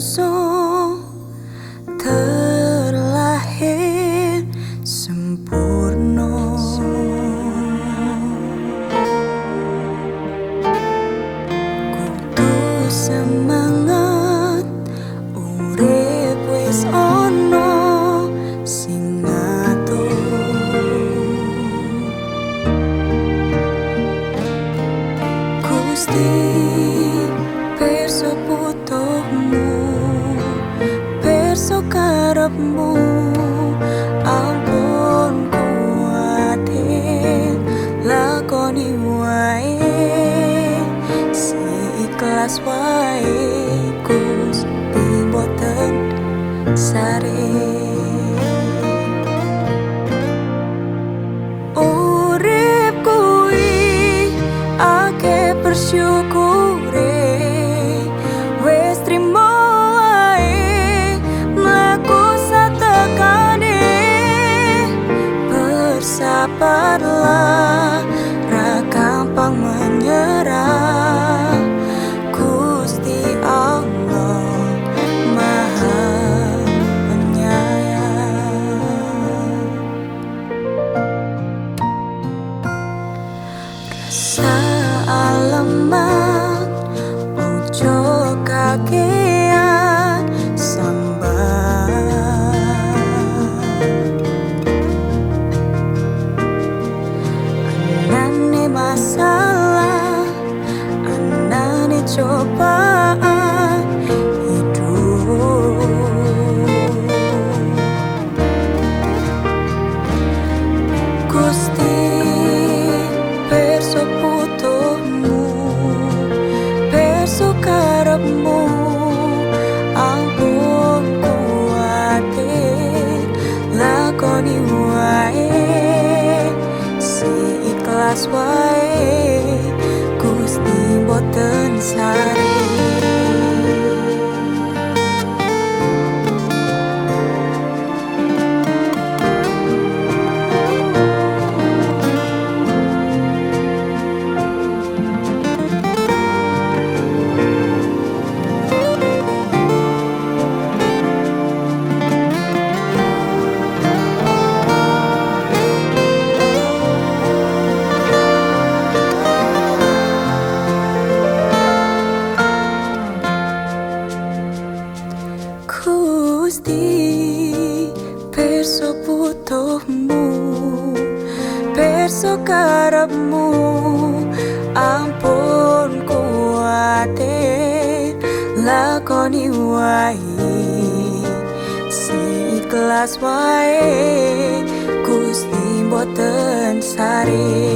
langsung terlahir sempurna. Kutus semangat urip wis ono sing gusti karepmu ampun kuatir lakoni wae si ikhlas wae Gusti kakean Sambat Anane masalah Anane cobaan ikhlas wae Gusti boten sare Gusti perso butuhmu perso karepmu ampun kuatir lakoni wae si ikhlas wae Gusti boten sare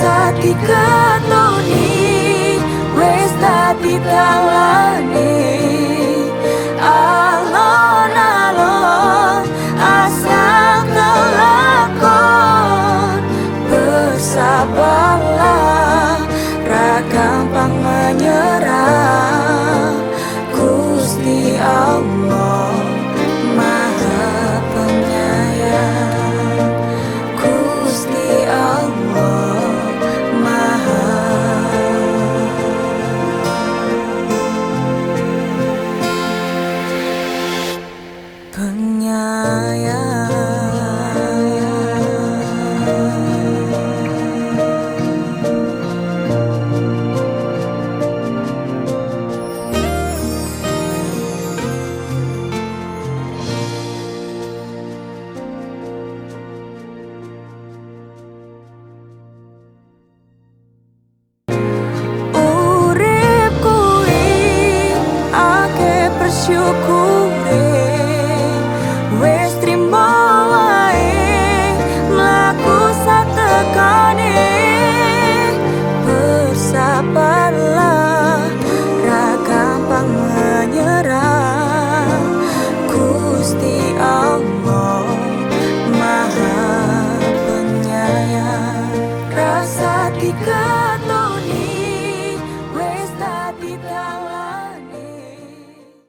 sa ti katoni, wes dati talang.